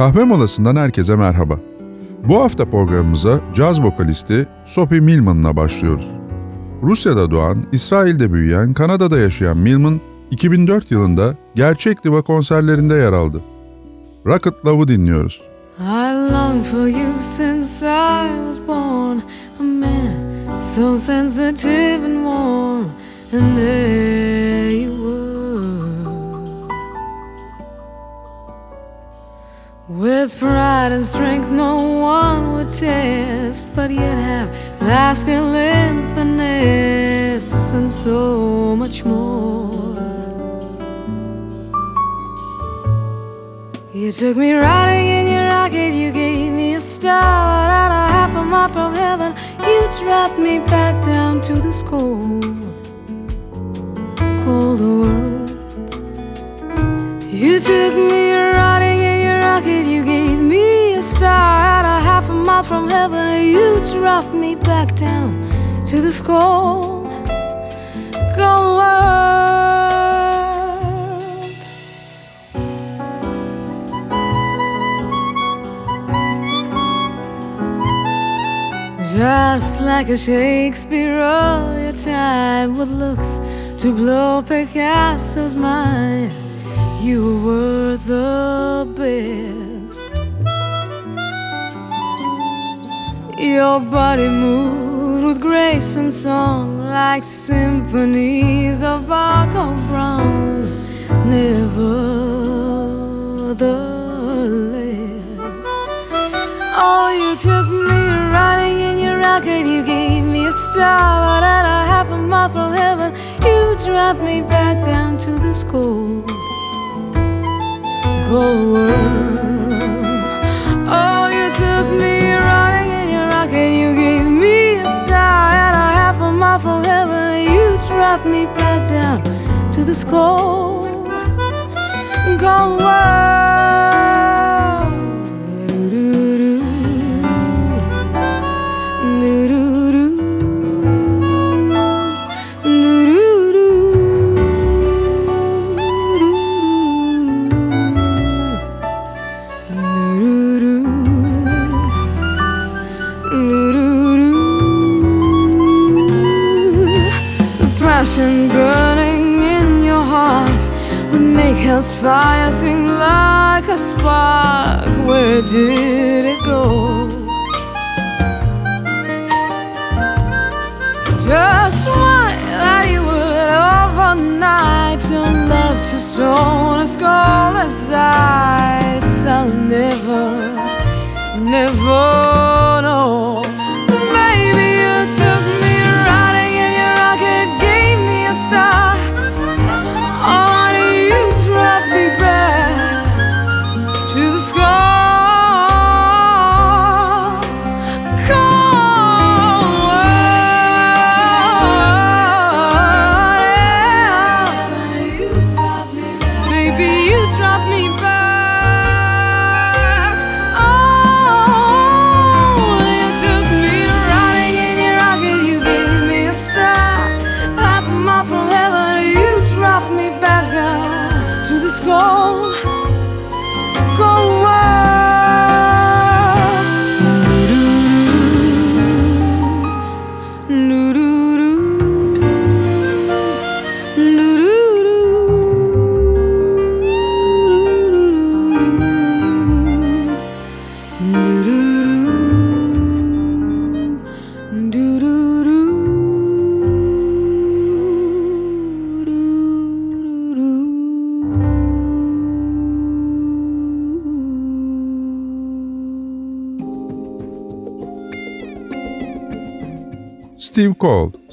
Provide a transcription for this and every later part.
Kahve molasından herkese merhaba. Bu hafta programımıza caz vokalisti Sophie Millman'la başlıyoruz. Rusya'da doğan, İsrail'de büyüyen, Kanada'da yaşayan Millman, 2004 yılında Gerçek Diva konserlerinde yer aldı. Rocket Love'ı dinliyoruz. I long for you since I was born A man so sensitive and warm And there With pride and strength no one would test, but yet have masculine finesse and so much more. You took me riding in your rocket, you gave me a star out a half a mile from heaven. You dropped me back down to this cold, cold world. You took me riding rocket, you gave me a star at a half a mile from heaven. You dropped me back down to this cold, cold world. Just like a Shakespeare of your time with looks to blow Picasso's mind. You were the best. Your body moved with grace and song like symphonies of Bach or Brahms. Nevertheless, oh, you took me riding in your rocket. You gave me a star, but at a half a mile from heaven, you dropped me back down to the school whole world. Oh, you took me riding in your rocket. You gave me a star and a half a mile from heaven. You dropped me back down to this cold, cold world. Hell's fire seem like a spark. Where did it go? Just why that you would overnight turn love to stone as cold as ice. I'll never, never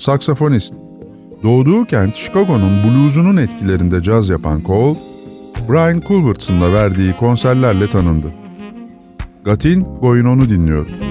saksafonist. Doğduğu kent Chicago'nun blues'unun etkilerinde caz yapan Cole, Brian Culbertson'la verdiği konserlerle tanındı. Gatin Goyunon'u dinliyoruz.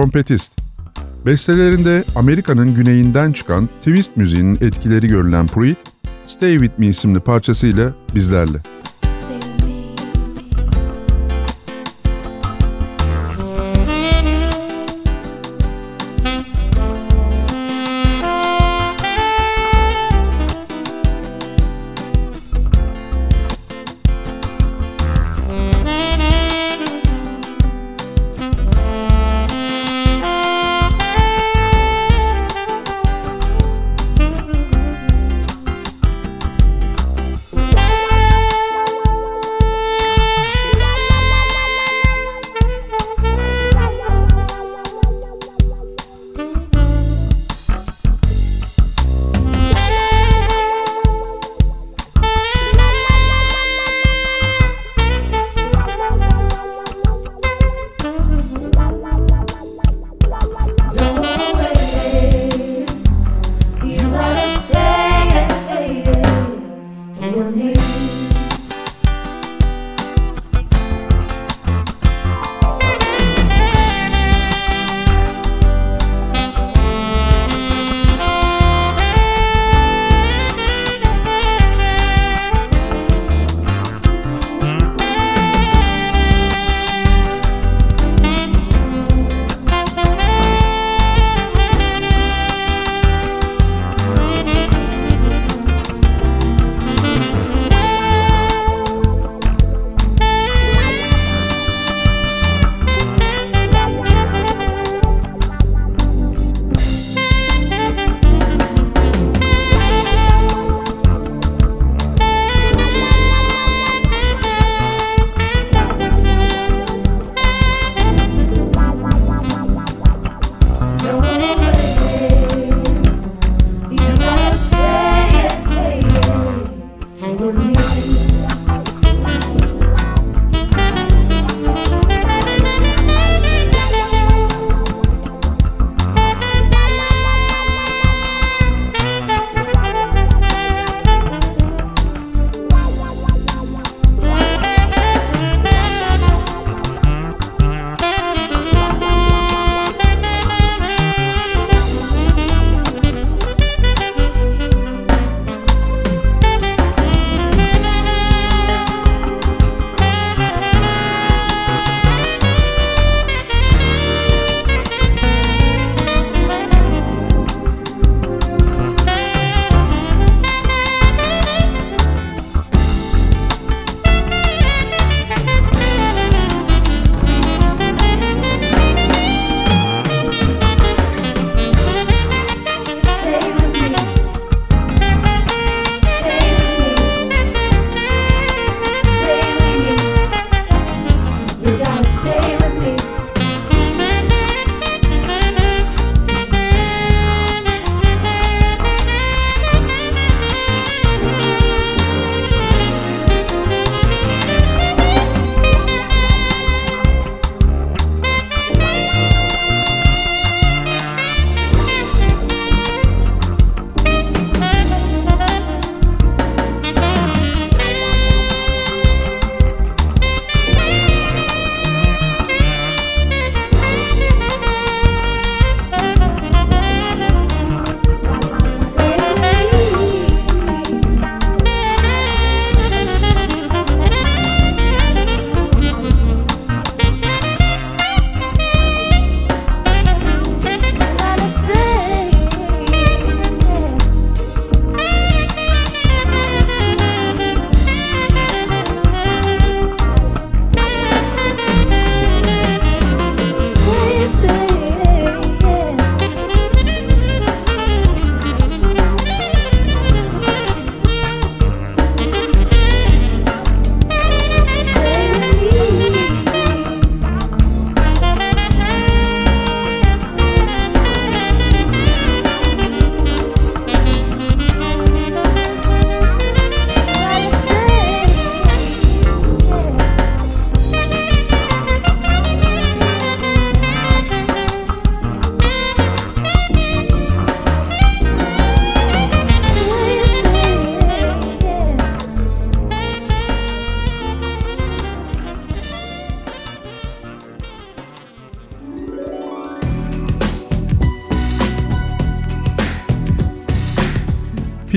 Trompetist. Bestelerinde Amerika'nın güneyinden çıkan twist müziğinin etkileri görülen Pruitt, Stay With Me isimli parçasıyla bizlerle.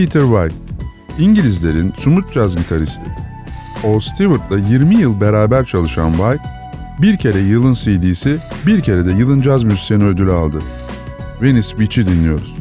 Peter White, İngilizlerin sumut caz gitaristi. Old Stewart'la 20 yıl beraber çalışan White, bir kere yılın CD'si, bir kere de yılın caz müzisyeni ödülü aldı. Venice Beach'i dinliyoruz.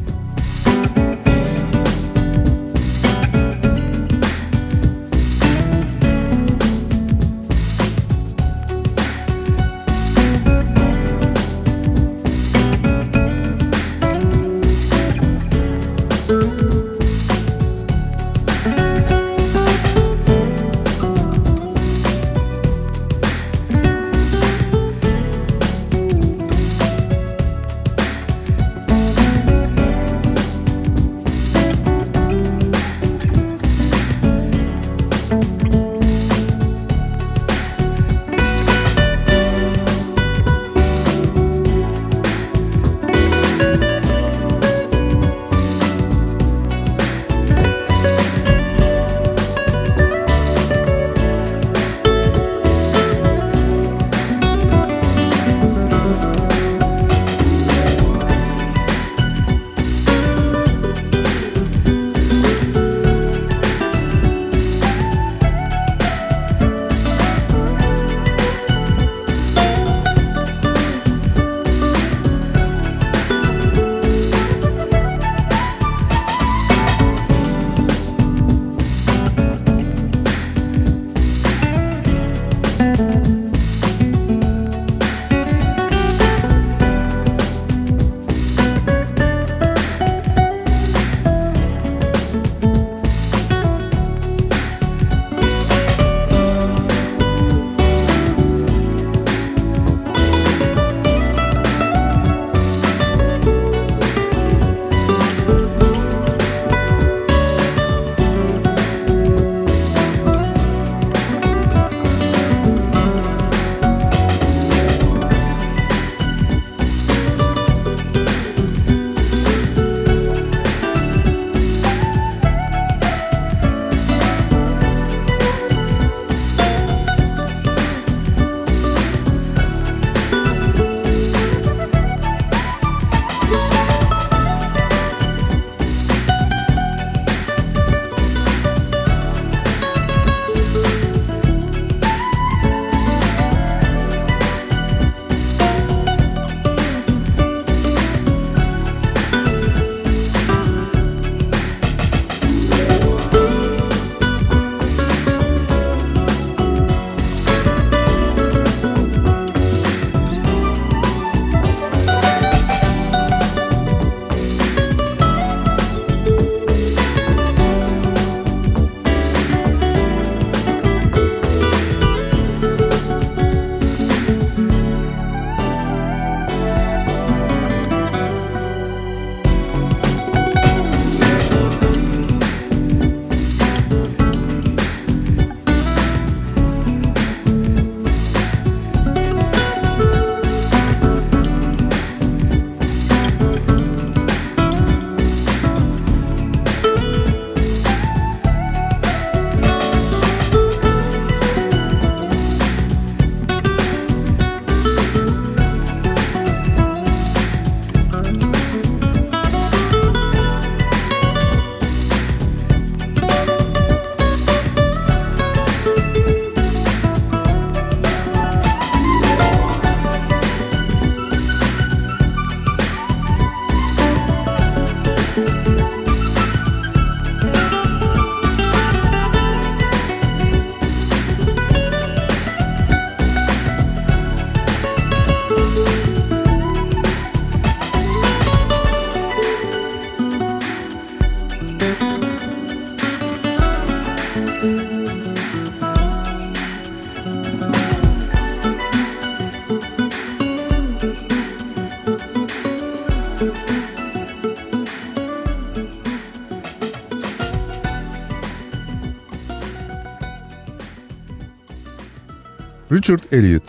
Richard Elliot.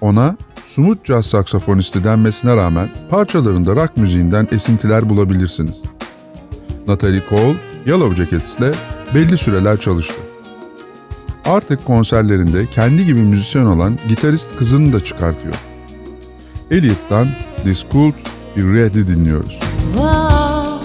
Ona sumut caz saksafonisti denmesine rağmen parçalarında rock müziğinden esintiler bulabilirsiniz. Natalie Cole, Yellow Jackets'le belli süreler çalıştı. Artık konserlerinde kendi gibi müzisyen olan gitarist kızını da çıkartıyor. Elliot'tan This Could Be Ready dinliyoruz. Whoa,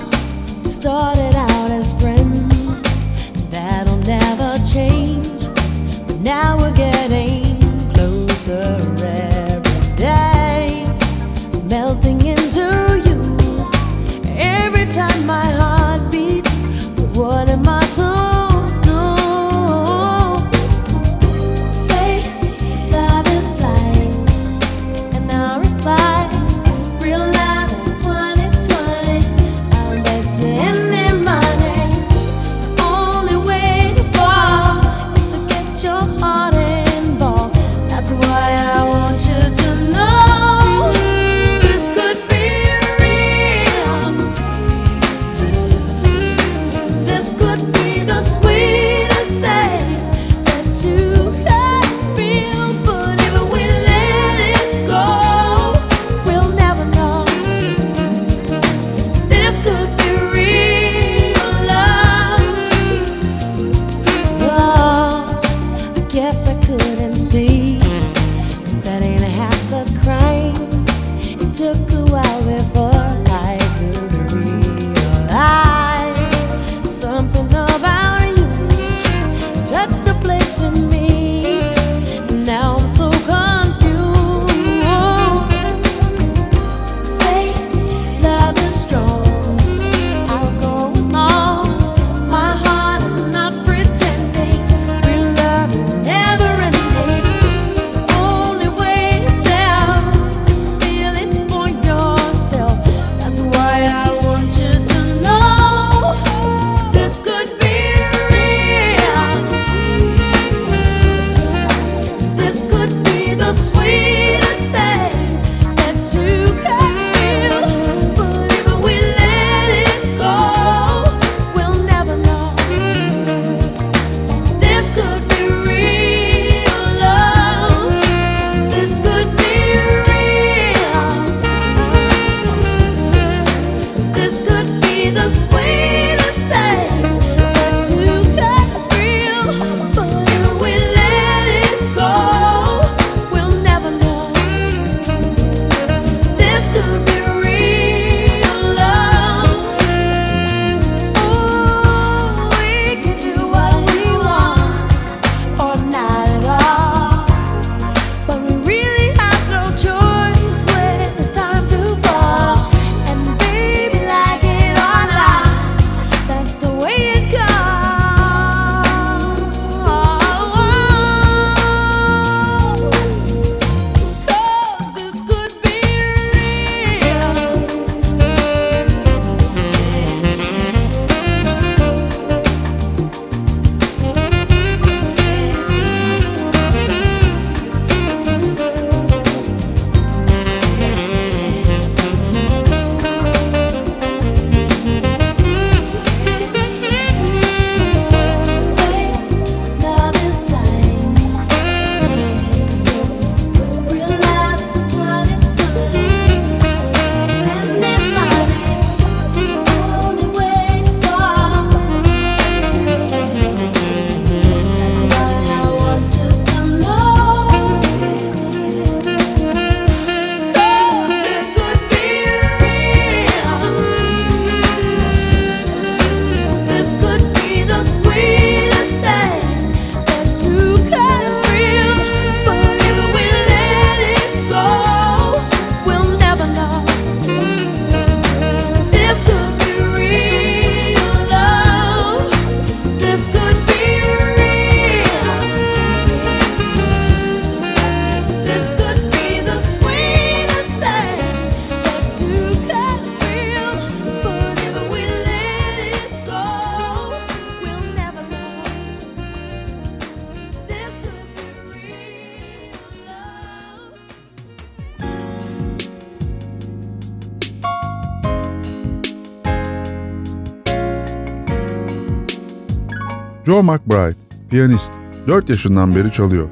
Joe McBride, piyanist, 4 yaşından beri çalıyor.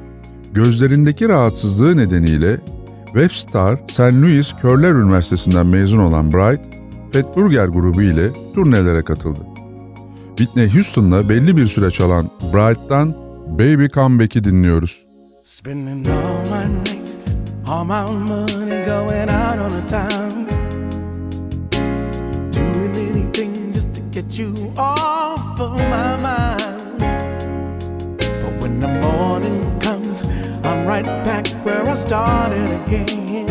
Gözlerindeki rahatsızlığı nedeniyle Webster, St. Louis Körler Üniversitesi'nden mezun olan Bright, Fatburger grubu ile turnelere katıldı. Whitney Houston'la belli bir süre çalan Bright'tan Baby Come Back'i dinliyoruz. Spending all my nights, all my money going out on the town. Doing anything just to get you off of my mind. Morning comes, I'm right back where I started again.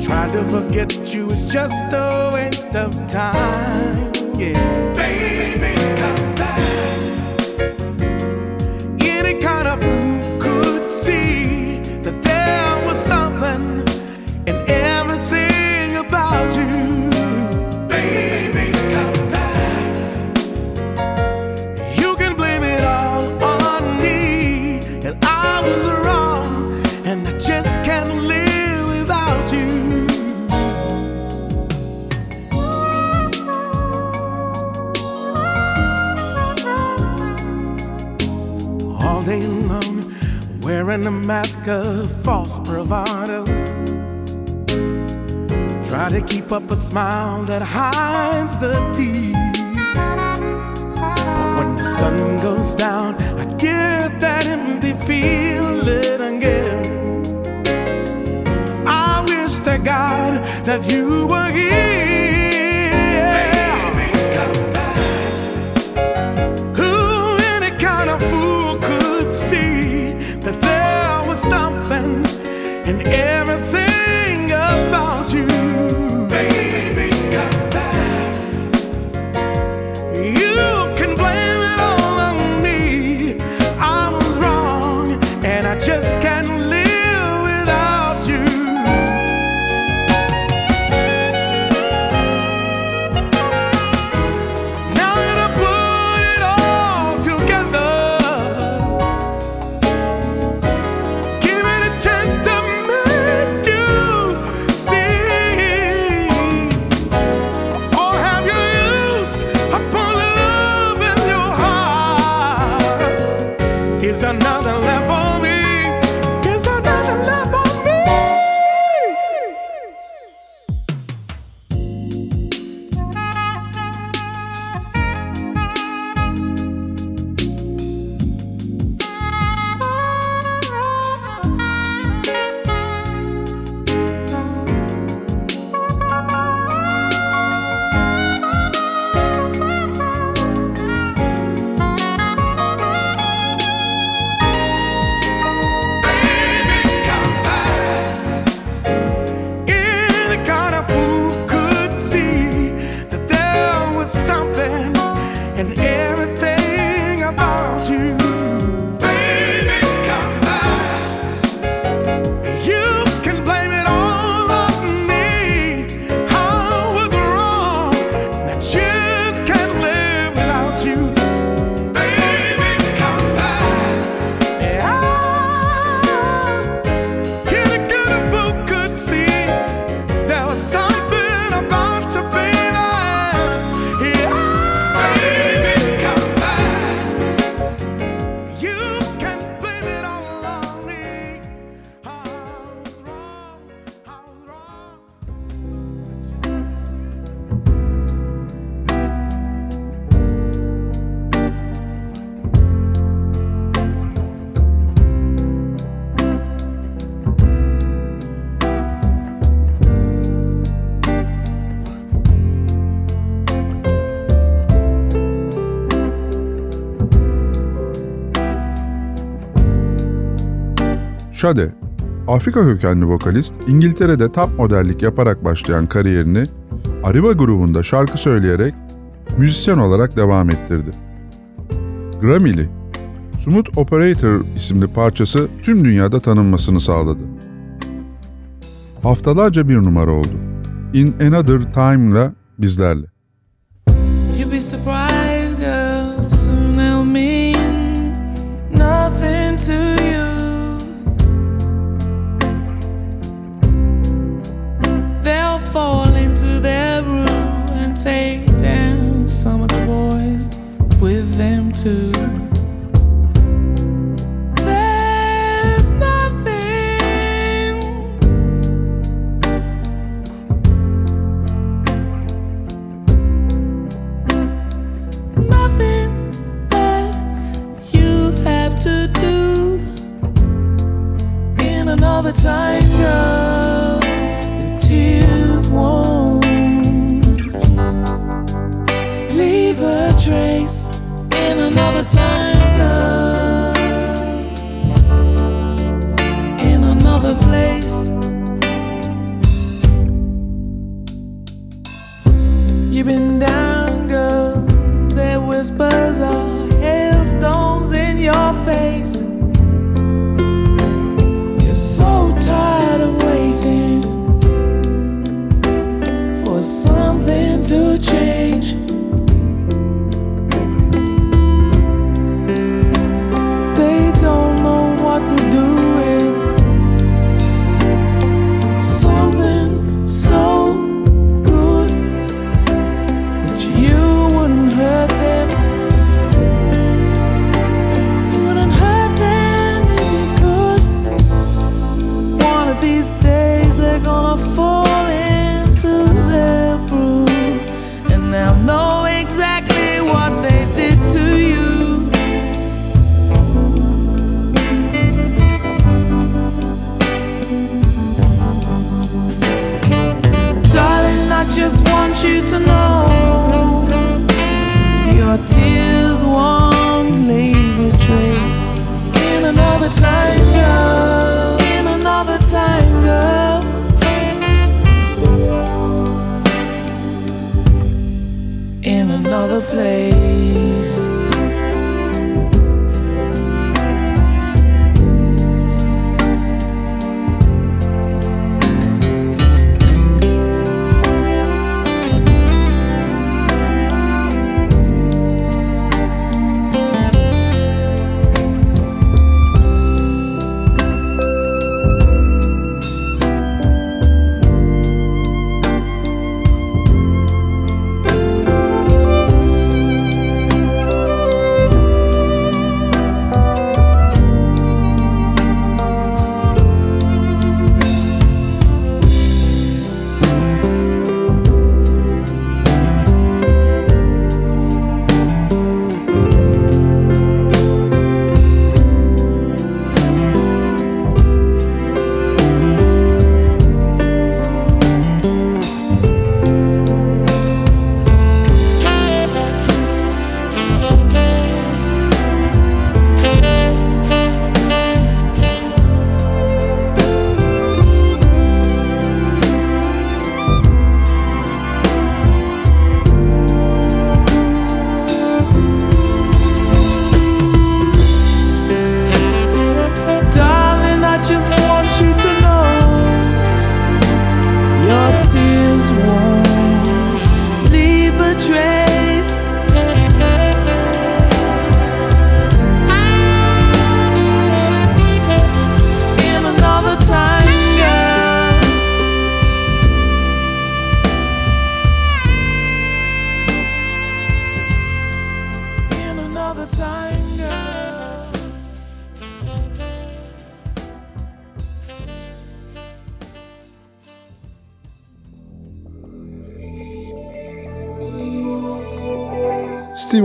Trying to forget you is just a waste of time. Yeah. Baby, come back. Any kind of to keep up a smile that hides the tears. But when the sun goes down, I get that empty feeling again. I wish to God that you were here. Shade, Afrika kökenli vokalist, İngiltere'de top modellik yaparak başlayan kariyerini Arriva grubunda şarkı söyleyerek müzisyen olarak devam ettirdi. Grammy'li Smooth Operator isimli parçası tüm dünyada tanınmasını sağladı. Haftalarca bir numara oldu. In Another Time'la bizlerle. You'd be surprised, fall into their room and take down some of the boys with them too. There's nothing nothing that you have to do in another time, girl. Trace in another time, girl. In another place. You've been down, girl. Their whispers are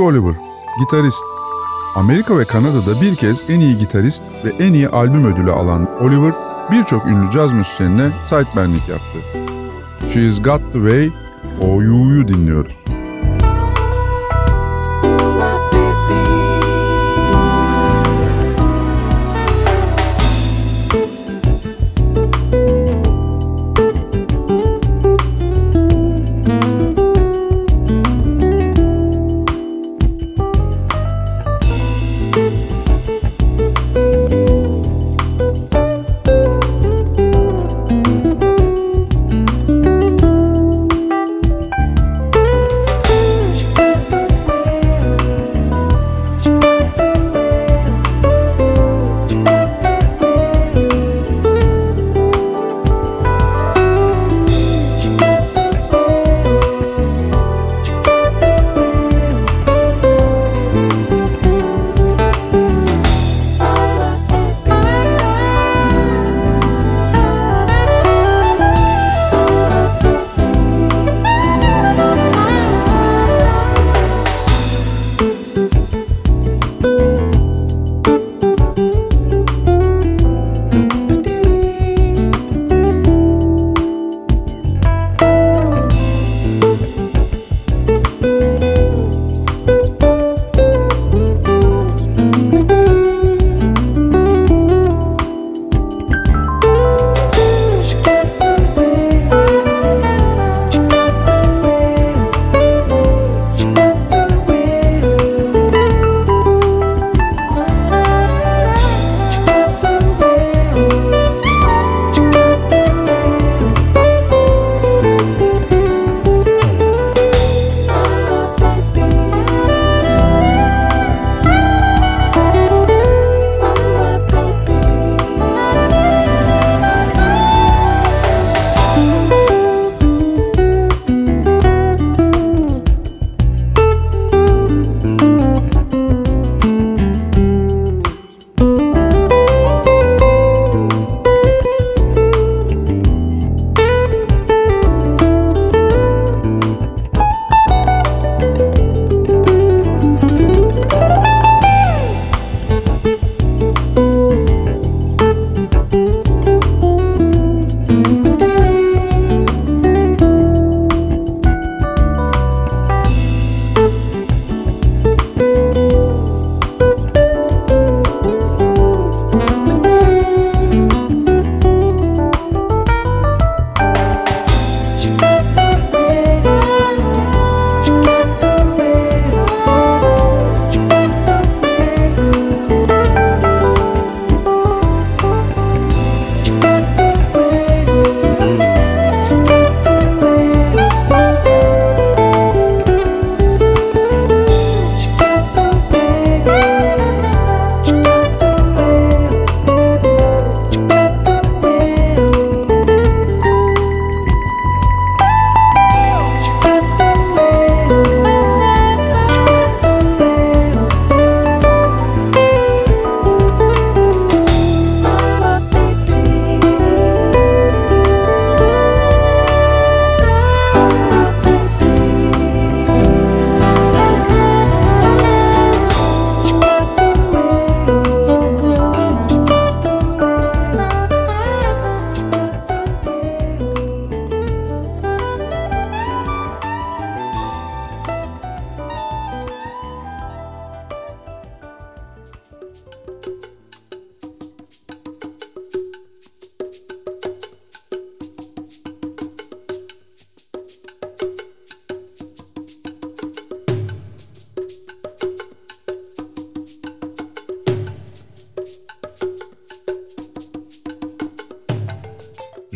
Oliver, gitarist. Amerika ve Kanada'da bir kez en iyi gitarist ve en iyi albüm ödülü alan Oliver, birçok ünlü caz müzisyenine sidemanlik yaptı. She's Got The Way, O Yu'yu dinliyoruz.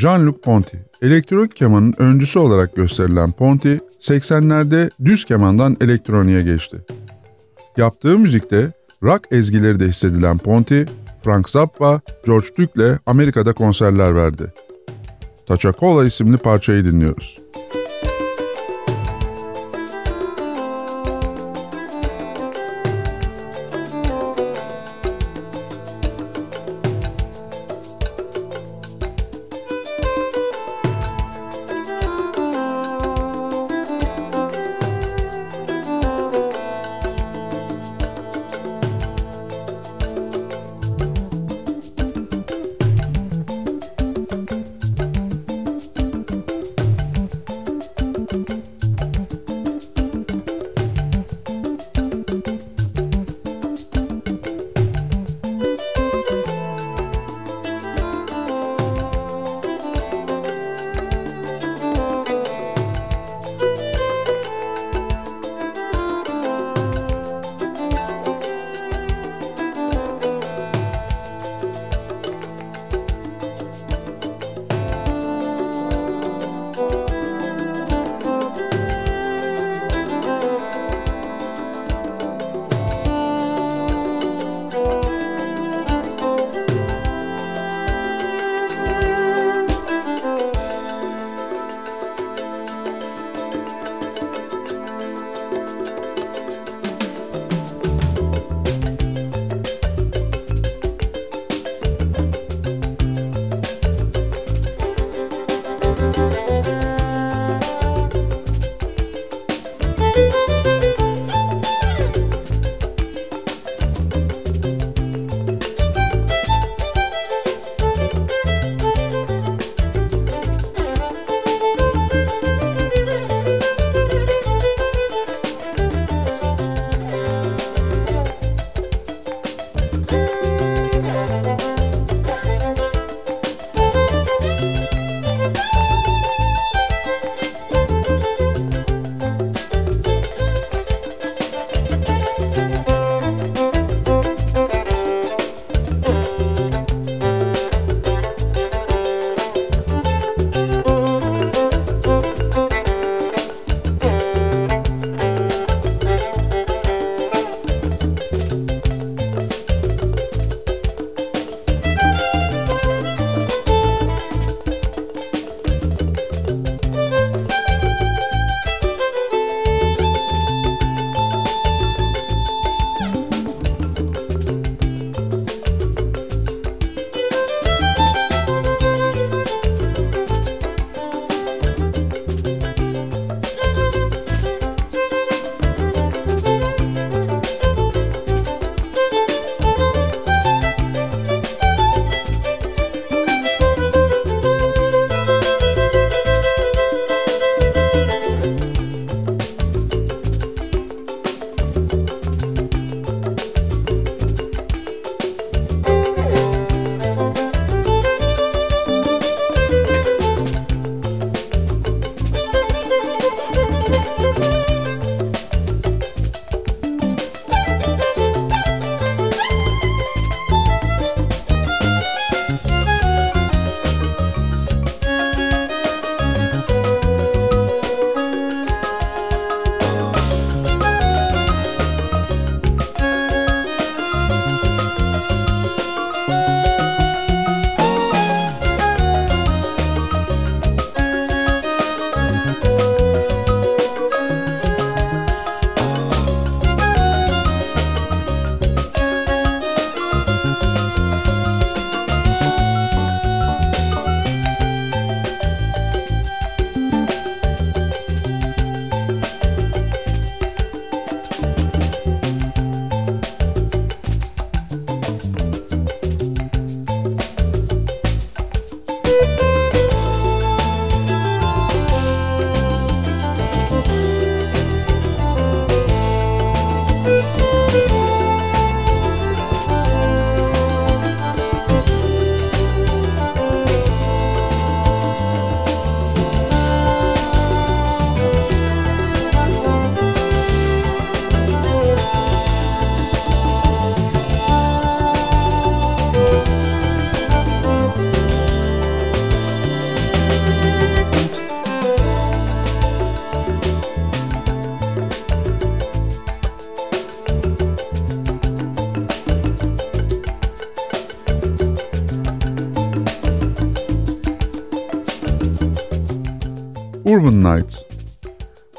Jean-Luc Ponty. Elektrik kemanın öncüsü olarak gösterilen Ponty, 80'lerde düz kemandan elektroniğe geçti. Yaptığı müzikte rock ezgileri de hissedilen Ponty, Frank Zappa, George Duke'le Amerika'da konserler verdi. Taçakola isimli parçayı dinliyoruz.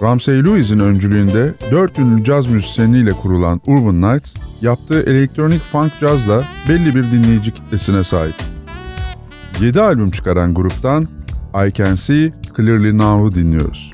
Ramsey Lewis'in öncülüğünde dört ünlü caz müzisyeniyle kurulan Urban Nights, yaptığı elektronik funk cazla belli bir dinleyici kitlesine sahip. 7 albüm çıkaran gruptan I Can See Clearly Now'u dinliyoruz.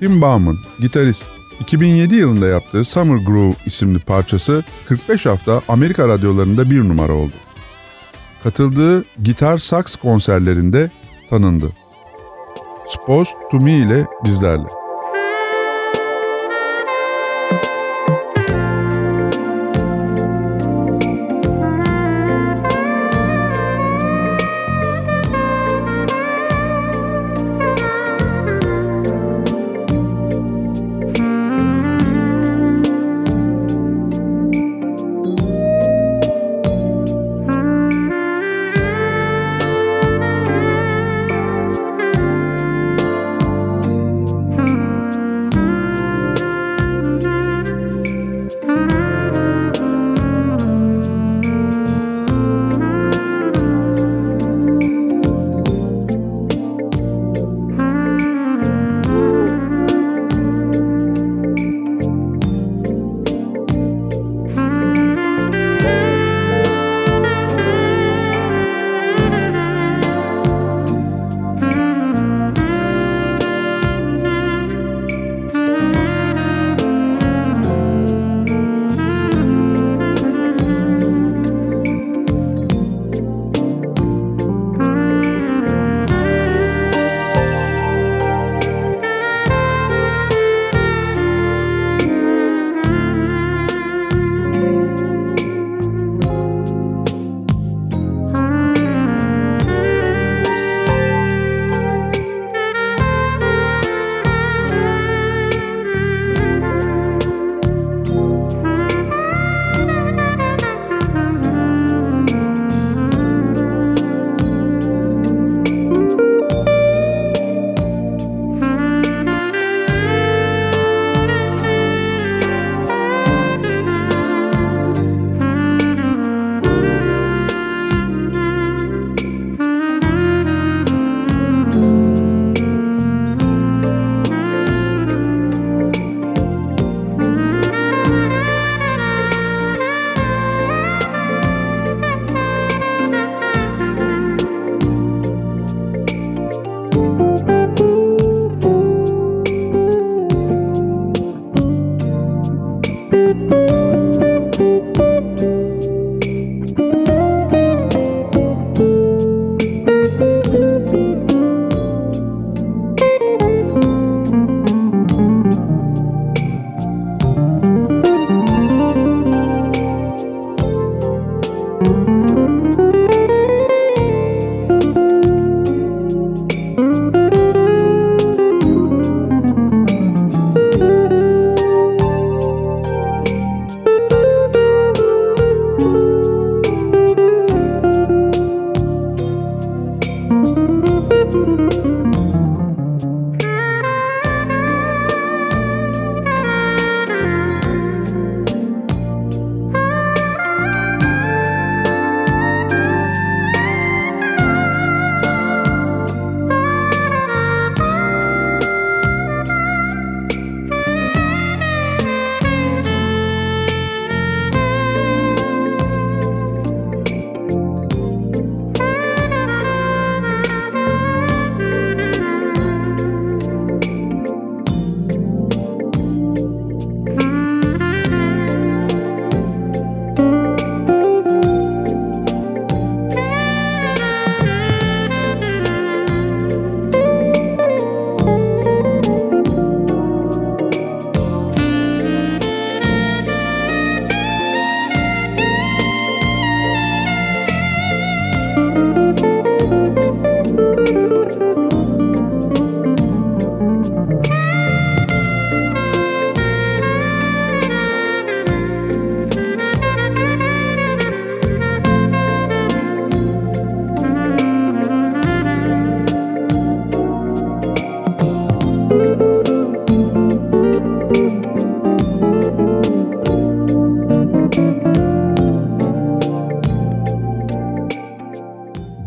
Tim Bauman, gitarist, 2007 yılında yaptığı Summer Groove isimli parçası 45 hafta Amerika radyolarında bir numara oldu. Katıldığı gitar saks konserlerinde tanındı. Supposed to Me ile bizlerle.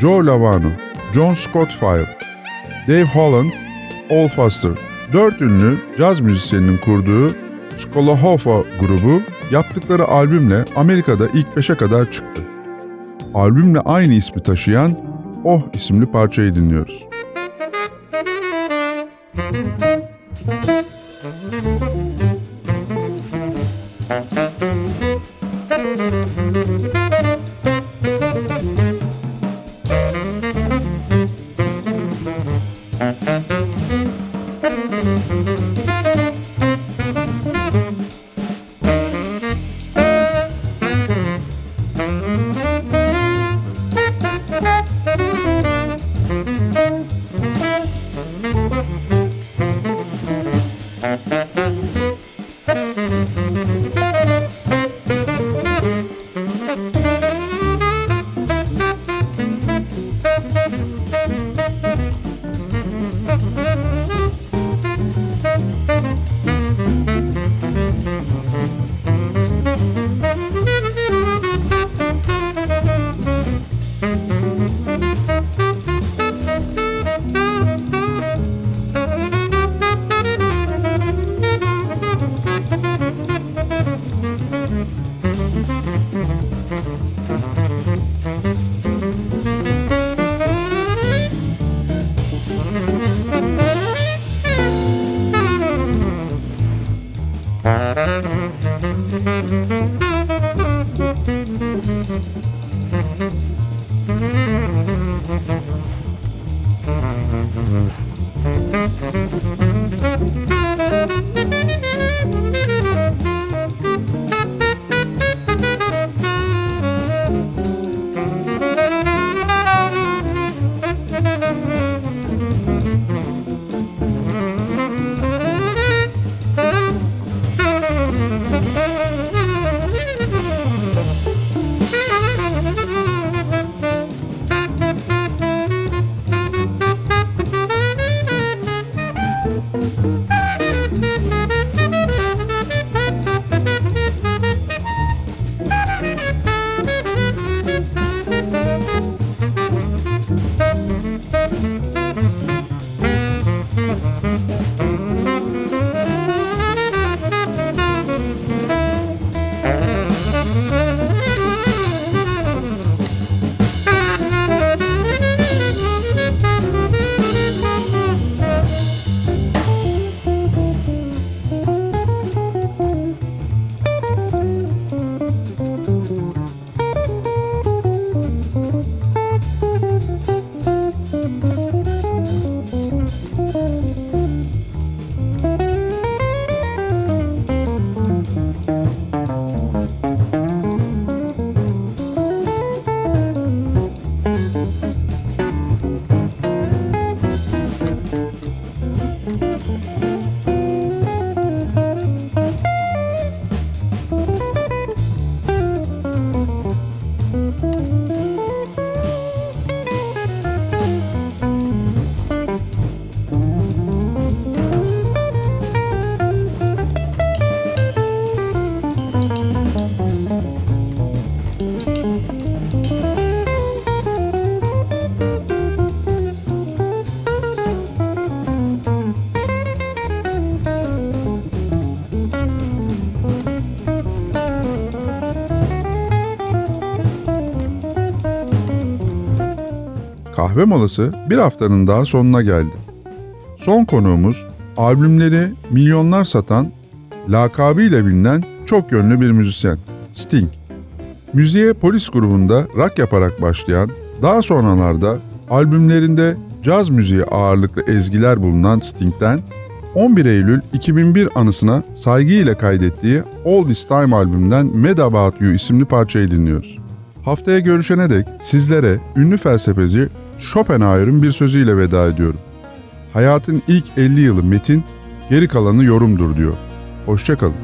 Joe Lavano, John Scottfile, Dave Holland, All Faster, dört ünlü caz müzisyeninin kurduğu Skolahofa grubu yaptıkları albümle Amerika'da ilk beşe kadar çıktı. Albümle aynı ismi taşıyan Oh isimli parçayı dinliyoruz. Kahve molası bir haftanın daha sonuna geldi. Son konuğumuz albümleri milyonlar satan, lakabıyla bilinen çok yönlü bir müzisyen, Sting. Müziğe polis grubunda rock yaparak başlayan, daha sonralarda albümlerinde caz müziği ağırlıklı ezgiler bulunan Sting'den 11 Eylül 2001 anısına saygıyla kaydettiği All This Time albümünden Mad About You isimli parçayı dinliyoruz. Haftaya görüşene dek sizlere ünlü felsefeci Schopenhauer'ın bir sözüyle veda ediyorum. Hayatın ilk 50 yılı metin, geri kalanı yorumdur diyor. Hoşçakalın.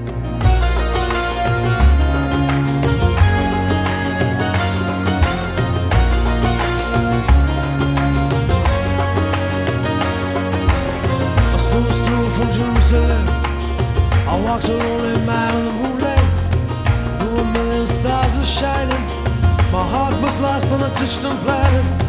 Distant planet.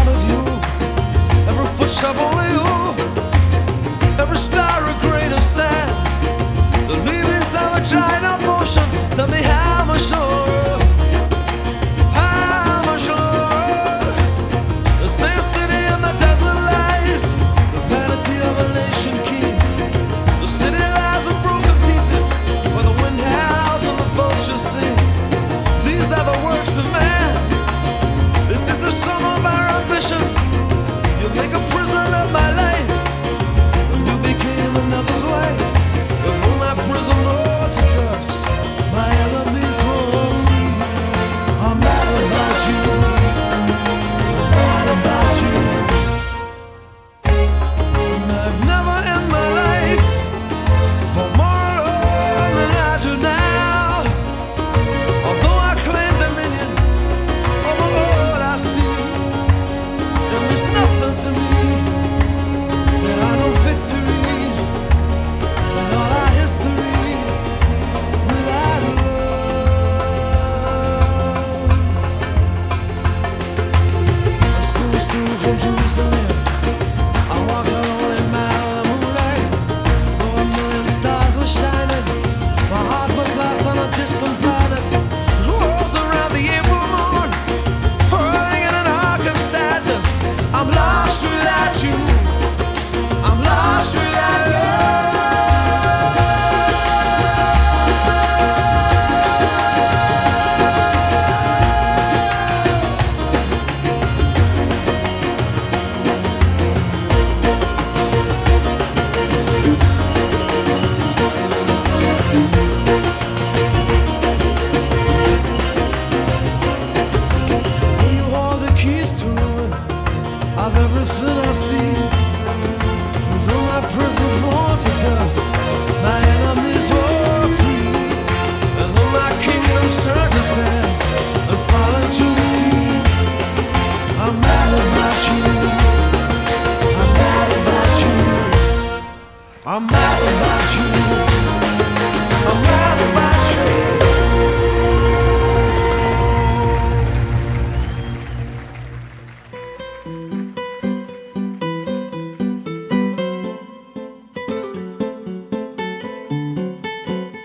trouble only you. Every star a grain of sand. The a giant ocean. Tell me how.